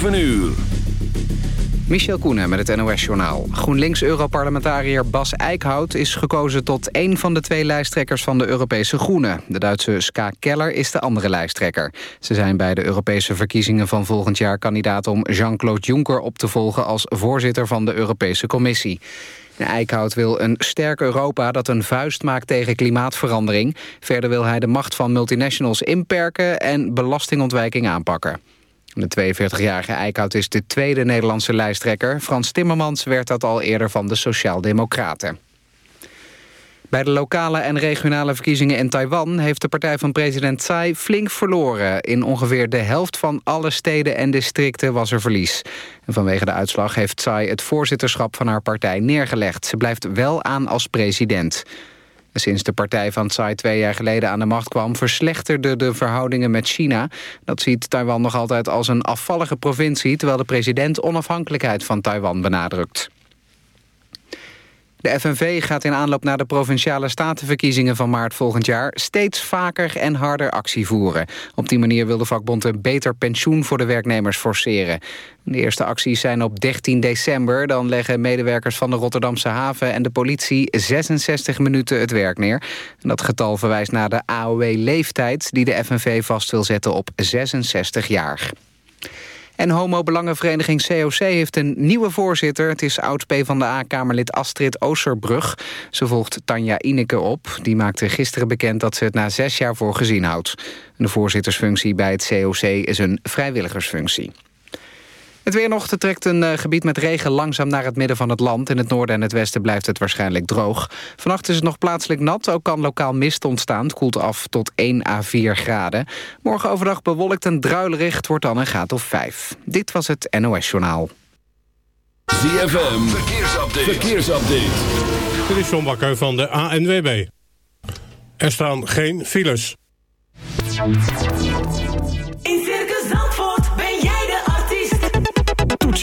7 uur. Michel Koenen met het NOS-journaal. GroenLinks-europarlementariër Bas Eickhout is gekozen tot één van de twee lijsttrekkers van de Europese Groenen. De Duitse Ska Keller is de andere lijsttrekker. Ze zijn bij de Europese verkiezingen van volgend jaar kandidaat om Jean-Claude Juncker op te volgen als voorzitter van de Europese Commissie. Eickhout wil een sterk Europa dat een vuist maakt tegen klimaatverandering. Verder wil hij de macht van multinationals inperken en belastingontwijking aanpakken. De 42-jarige Eickhout is de tweede Nederlandse lijsttrekker. Frans Timmermans werd dat al eerder van de Sociaaldemocraten. Bij de lokale en regionale verkiezingen in Taiwan... heeft de partij van president Tsai flink verloren. In ongeveer de helft van alle steden en districten was er verlies. vanwege de uitslag heeft Tsai het voorzitterschap van haar partij neergelegd. Ze blijft wel aan als president. Sinds de partij van Tsai twee jaar geleden aan de macht kwam... verslechterden de verhoudingen met China. Dat ziet Taiwan nog altijd als een afvallige provincie... terwijl de president onafhankelijkheid van Taiwan benadrukt. De FNV gaat in aanloop naar de provinciale statenverkiezingen van maart volgend jaar steeds vaker en harder actie voeren. Op die manier wil de vakbond een beter pensioen voor de werknemers forceren. De eerste acties zijn op 13 december. Dan leggen medewerkers van de Rotterdamse haven en de politie 66 minuten het werk neer. dat getal verwijst naar de AOW-leeftijd die de FNV vast wil zetten op 66 jaar. En homo-belangenvereniging COC heeft een nieuwe voorzitter. Het is oud van de a kamerlid Astrid Oosterbrug. Ze volgt Tanja Ineke op. Die maakte gisteren bekend dat ze het na zes jaar voor gezien houdt. De voorzittersfunctie bij het COC is een vrijwilligersfunctie. Het weer trekt een eh, gebied met regen langzaam naar het midden van het land. In het noorden en het westen blijft het waarschijnlijk droog. Vannacht is het nog plaatselijk nat, ook kan lokaal mist ontstaan. Het koelt af tot 1 à 4 graden. Morgen overdag bewolkt en druilerig, wordt dan een graad of 5. Dit was het NOS Journaal. ZFM, verkeersupdate. verkeersupdate. Dit is John Bakker van de ANWB. Er staan geen files.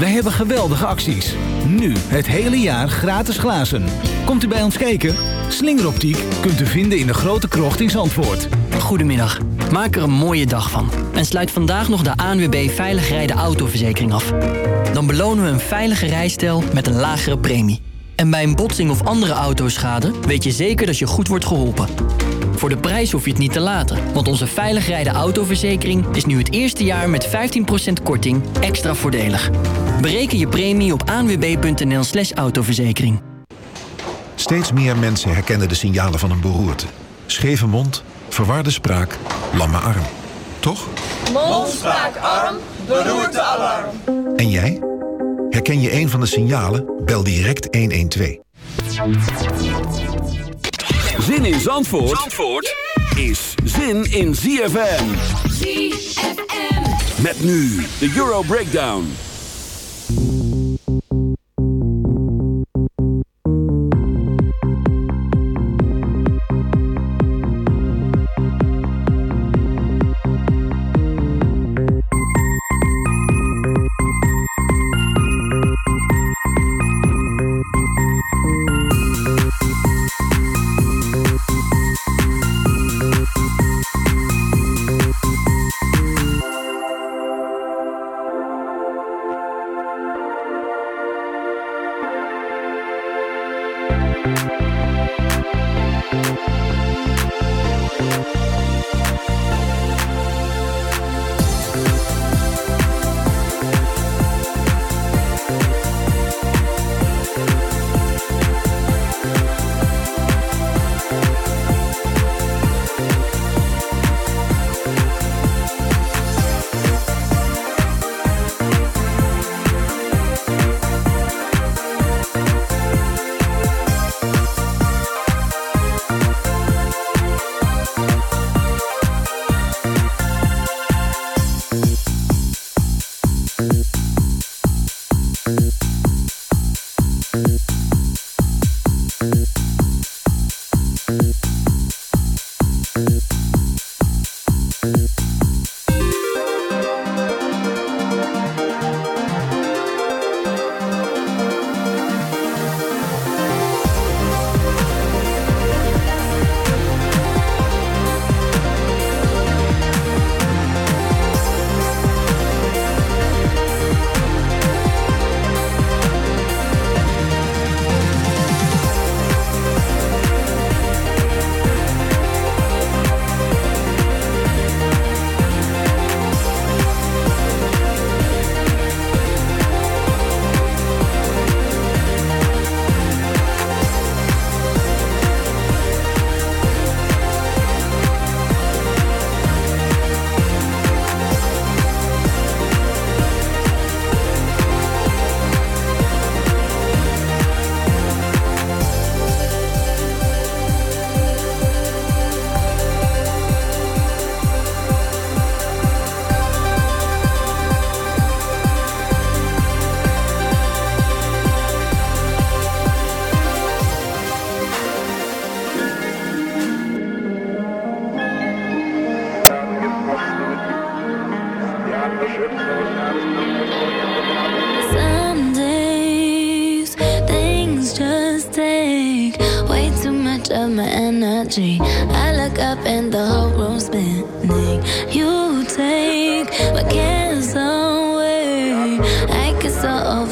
Wij hebben geweldige acties. Nu het hele jaar gratis glazen. Komt u bij ons kijken? Slingeroptiek kunt u vinden in de grote krocht in Zandvoort. Goedemiddag. Maak er een mooie dag van. En sluit vandaag nog de ANWB Veilig Rijden Autoverzekering af. Dan belonen we een veilige rijstijl met een lagere premie. En bij een botsing of andere autoschade weet je zeker dat je goed wordt geholpen. Voor de prijs hoef je het niet te laten, want onze veilig rijden autoverzekering is nu het eerste jaar met 15% korting extra voordelig. Bereken je premie op aanwb.nl slash autoverzekering. Steeds meer mensen herkennen de signalen van een beroerte. Scheve mond, verwarde spraak, lamme arm. Toch? Mond, spraak, arm, beroerte, alarm. En jij? Herken je een van de signalen? Bel direct 112. Zin in Zandvoort, Zandvoort is zin in ZFM. ZFM. Met nu de Euro Breakdown.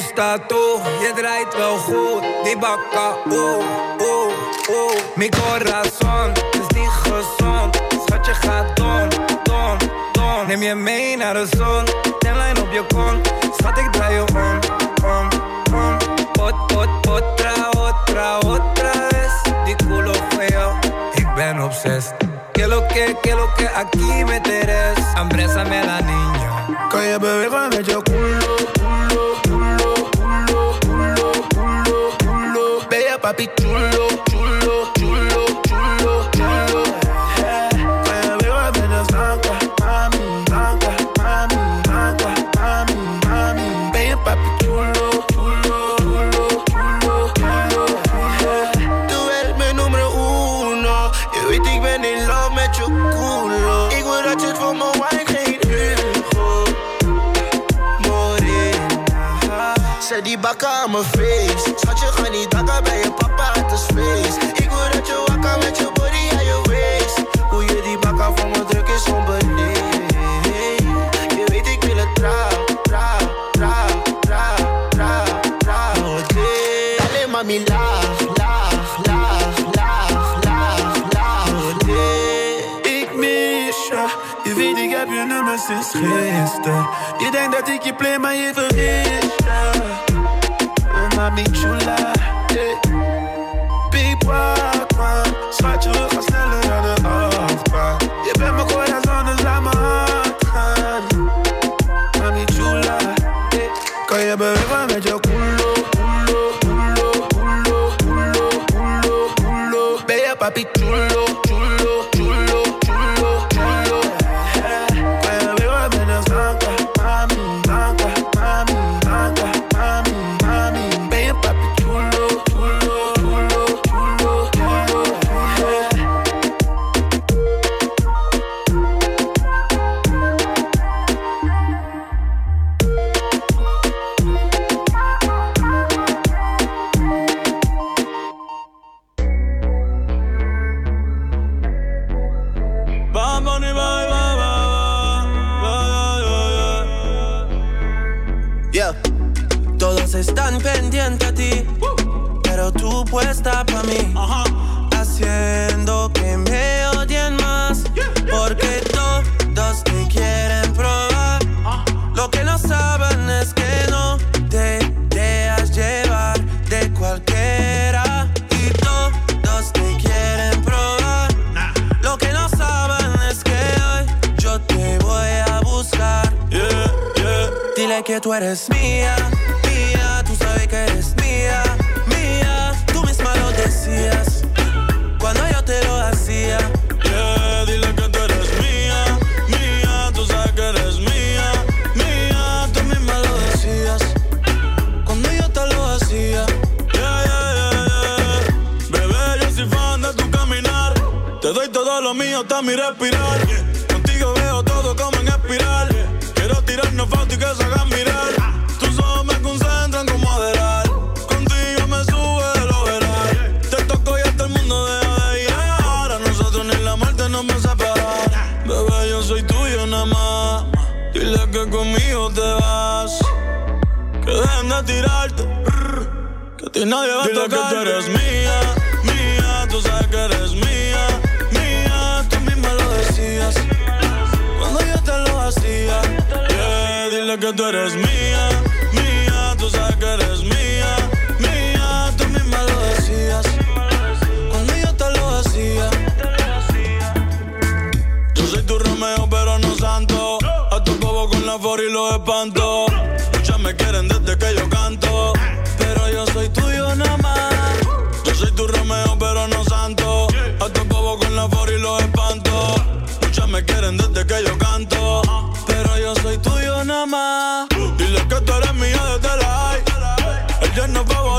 zo staat toe, je draait wel goed. Die bakka, oh, oh, oh. Mi corazon is niet gezond, schatje gaat don, don, don. Neem je mee naar de zon, lijn op je kont. Schat ik draai je om, om, om. Pot, pot, otra, otra vez. Die culo feo, ik ben obsessed. Que lo que, que lo que, aquí me teres. Ambrésame la niña. Calle bebé con el culo, culo. papi chulo, chulo, chulo, chulo, chulo. Me veo apenas agua, mami, agua, mami, agua, mami, mami. Ven papi chulo, chulo, chulo, chulo, chulo. Tú eres mijn nummer uno. Je weet ik ben in love met je culo. Ik wil dat je het voor me wijn geen Hugo. Morena. Zet die bakken aan mijn face. Zat je gaat niet gisteren. Je denkt dat ik je play, maar je vergist. Oh, mami chula. de que a ti nadie va a tocar. que tú eres mía, mía, tú sabes que eres mía, mía, tú misma lo decías. Cuando yo te lo hacía, yeah, dile que tú eres mía, mía, tú sabes que eres mía, mía, tú misma lo decías. Cuando yo te lo hacía, yo soy tu Romeo, pero no santo. A tu bobo con la for y lo espanto desde que yo canto. Pero yo soy tuyo nada más. Yo soy tu Romeo, pero no santo. tu bobo con la for y lo espanto. Muchas me quieren desde que yo canto. Pero yo soy tuyo nada más. Dile que tú eres mía desde la high. El no va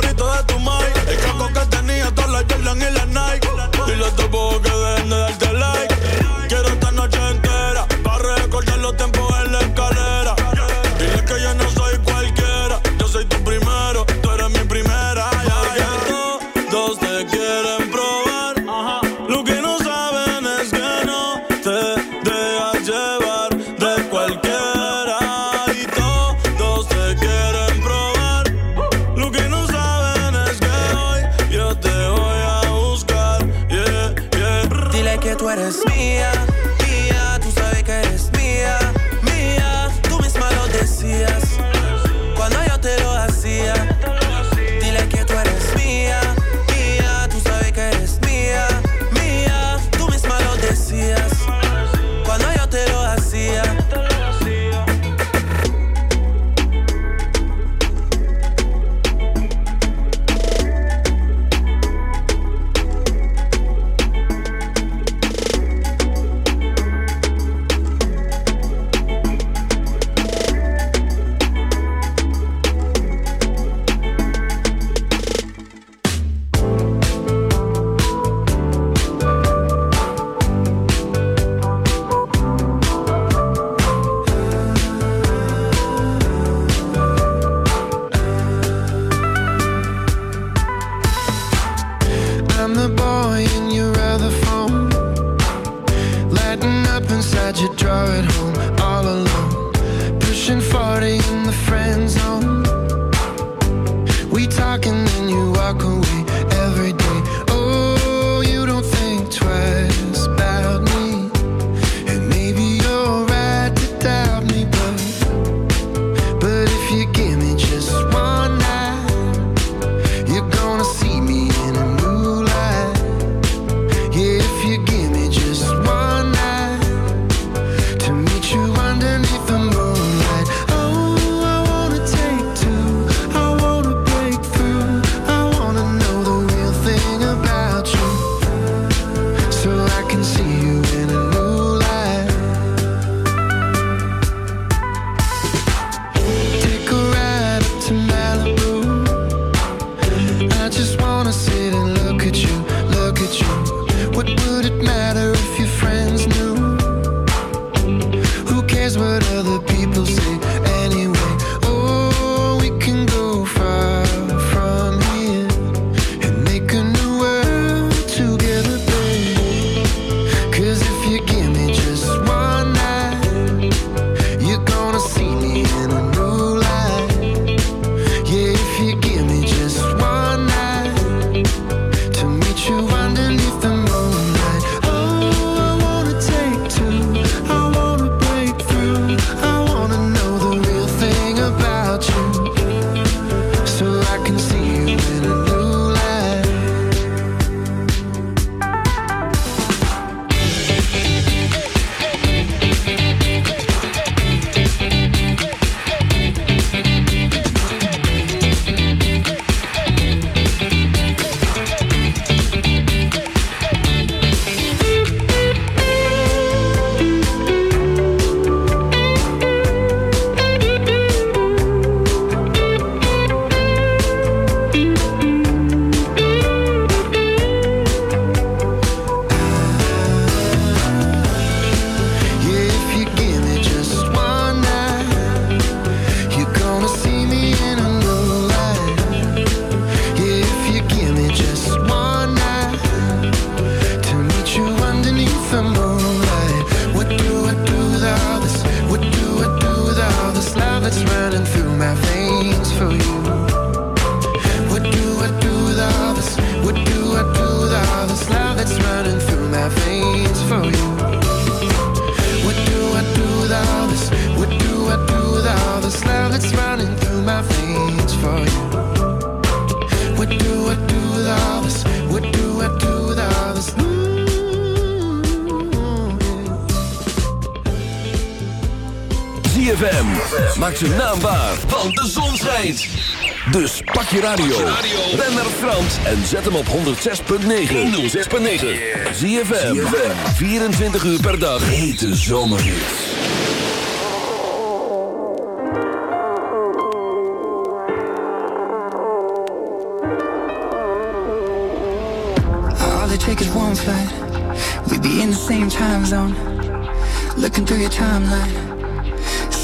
maak zijn naam waar, want de zon schijnt. Dus pak je radio, Ben naar Frans en zet hem op 106.9. 106.9. Zie je 24 uur per dag. Hete it Take is one flight. We'd be in the same time zone. Looking through your timeline.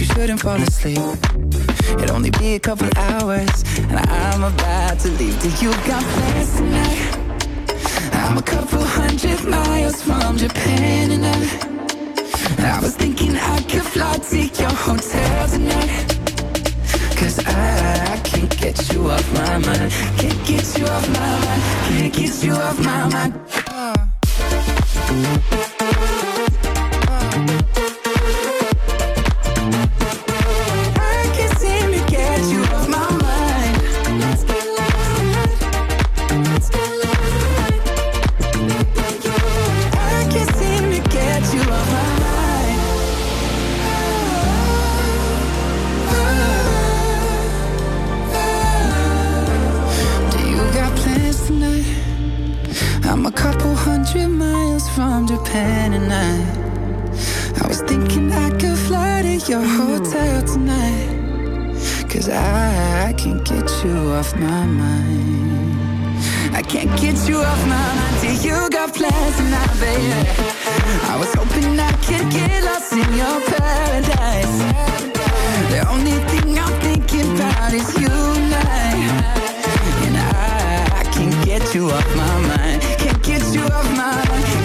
you shouldn't fall asleep. It'll only be a couple hours, and I'm about to leave. Do you got plans tonight? I'm a couple hundred miles from Japan, and I, I was thinking I could fly to your hotel tonight. Cause I, I can't get you off my mind, can't get you off my mind, can't get you off my mind. off my mind. I can't get you off my mind till you got plans tonight, baby. I was hoping I could get lost in your paradise. The only thing I'm thinking about is you and I. And I, I can't get you off my mind. Can't get you off my mind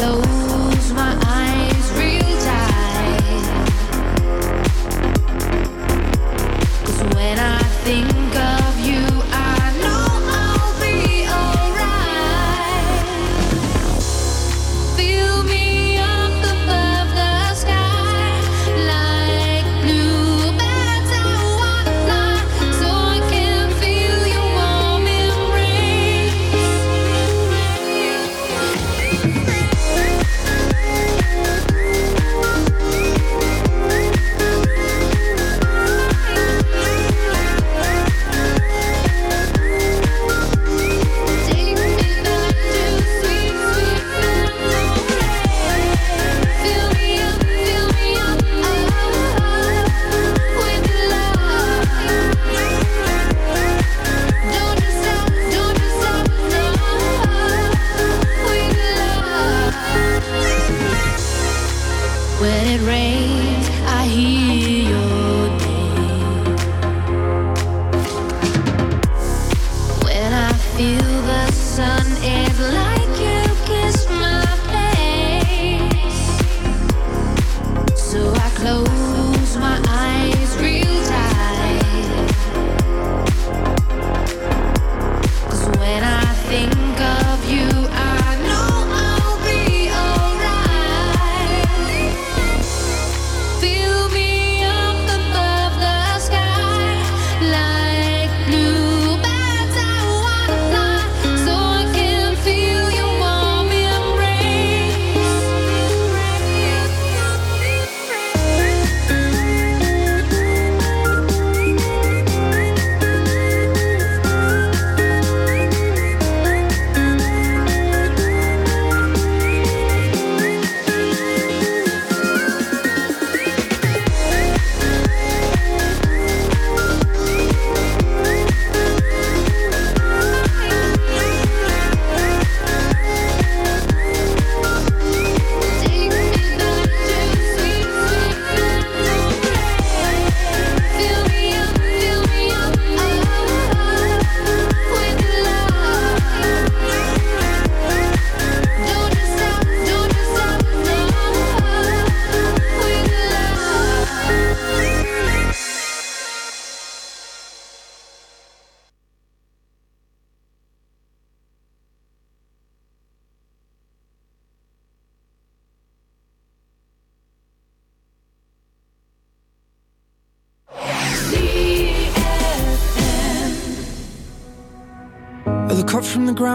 close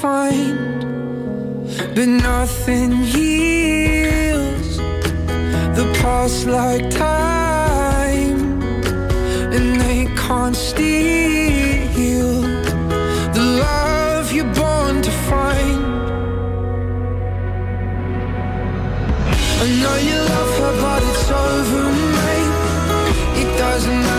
find, but nothing heals the past like time, and they can't steal the love you're born to find. I know you love her, but it's over, mate. It doesn't matter.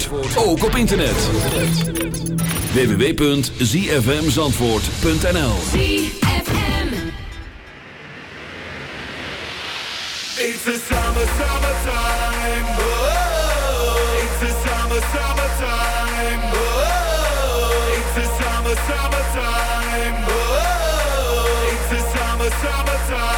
Zandvoort, ook op internet. www.zfmzandvoort.nl It's the summer, summertime, oh. It's the summer, summertime, oh. It's the summer, summertime, oh. It's the summer, summertime.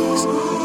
days.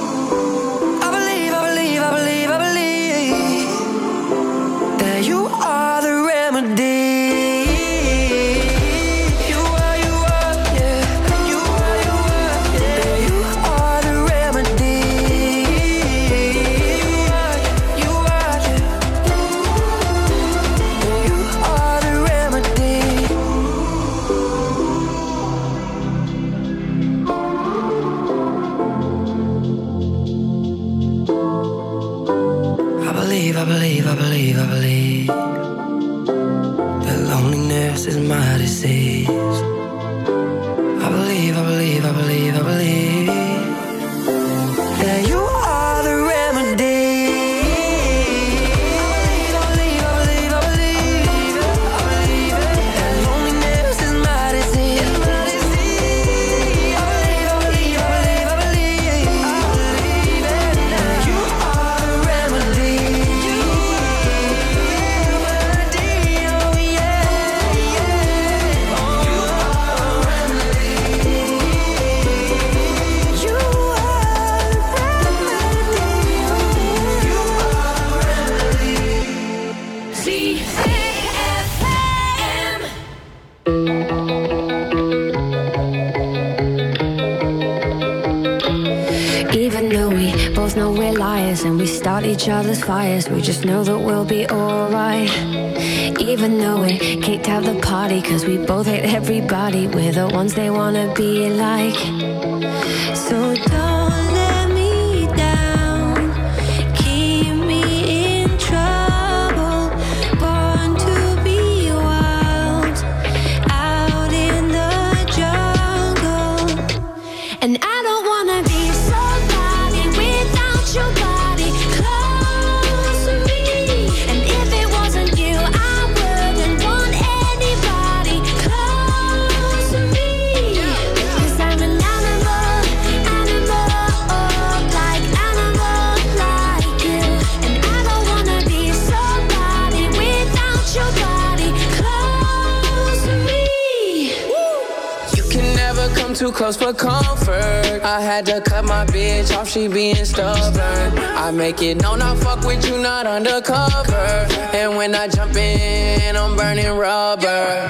for comfort. I had to cut my bitch off, she being stubborn. I make it known I fuck with you, not undercover. And when I jump in, I'm burning rubber.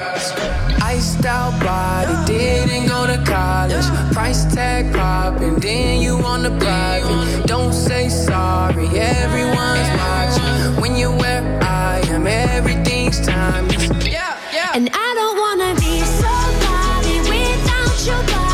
Iced out body, didn't go to college. Price tag popping, then you on the block. And don't say sorry, everyone's watching. When you where I am, everything's time. Yeah, yeah. And I don't wanna be somebody without your body.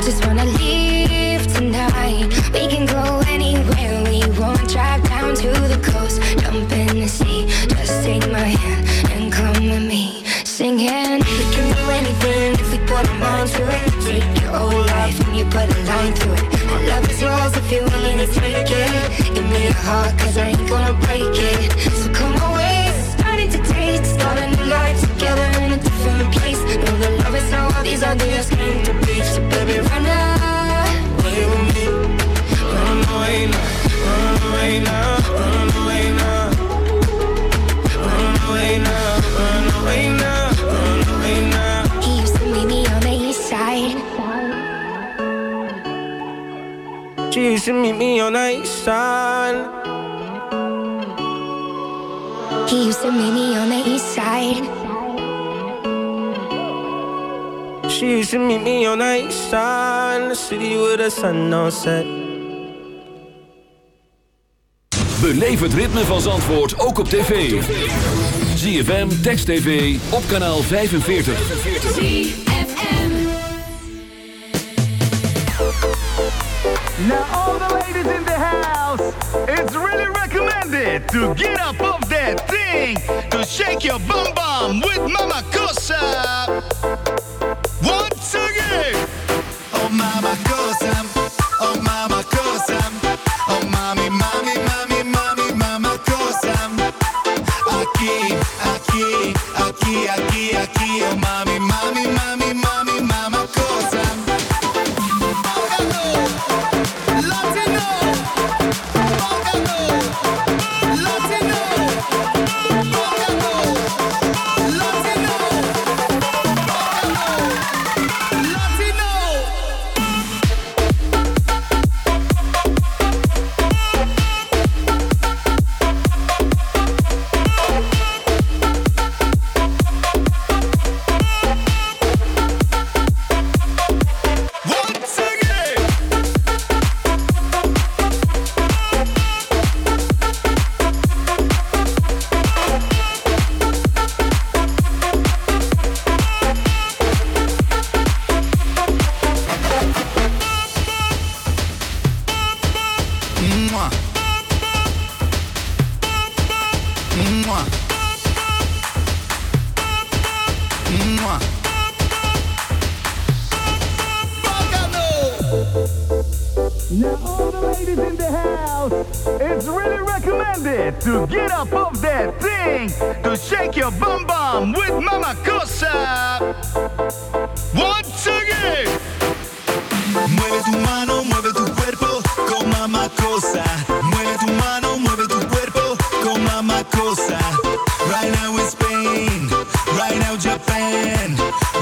I just wanna leave tonight. We can go anywhere we want. Drive down to the coast, jump in the sea. Just take my hand and come with me, singing. We can do anything if we put our minds to it. Take your whole life and you put a line through it. My love is yours if you're willing to take it. Give me your heart, cause I ain't gonna break it. So come away, starting to take. Start a new life together in a different place. Know the love is how all these ideas came to be. He used to meet me on the east side. She used to meet me on the east side. He used to meet me on the east side. She used to meet me on the east side, the city with a sun on set. Beleef het ritme van Zandvoort ook op tv. ZFM, Text TV, op kanaal 45. ZFM Now all the ladies in the house, it's really recommended to get up off that thing. To shake your bum bum with Mama Cosa.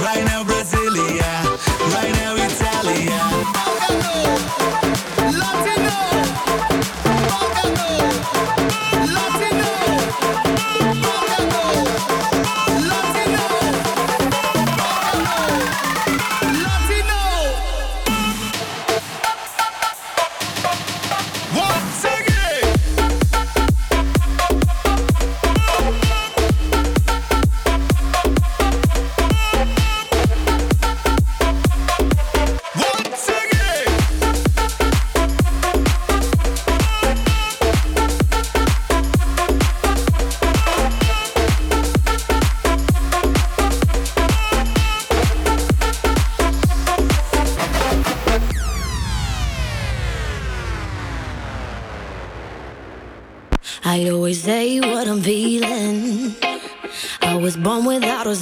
Right now, bro.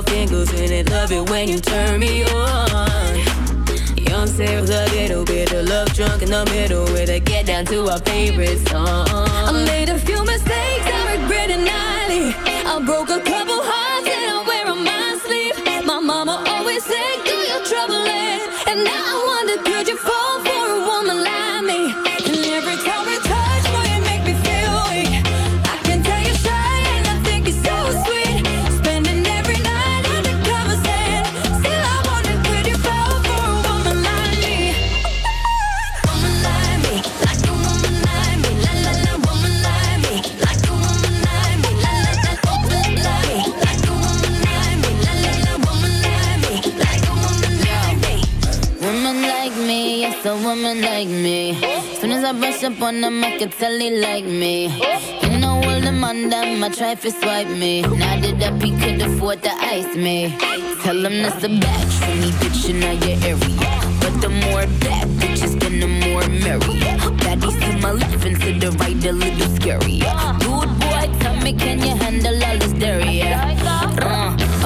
your fingers in it. Love it when you turn me on. Young Sarah's a little bit of love drunk in the middle with they get down to our favorite song. I made a few mistakes I regret it nightly. I broke a couple hearts and I wear on my sleeve. My mama always said, Do your trouble and now I wonder could you fall? I brush up on them, I can tell he like me. You know all the man them, I try to swipe me. Now that up, he could afford to ice me. Tell him that's a batch for me, bitch, in your area. But the more bad bitches, then the more merry. Baddies to my left and to the right, a little scary. Dude, boy, tell me, can you handle all this dairy?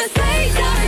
i am sorry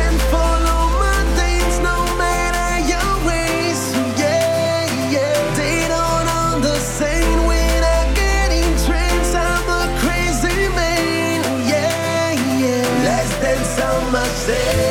say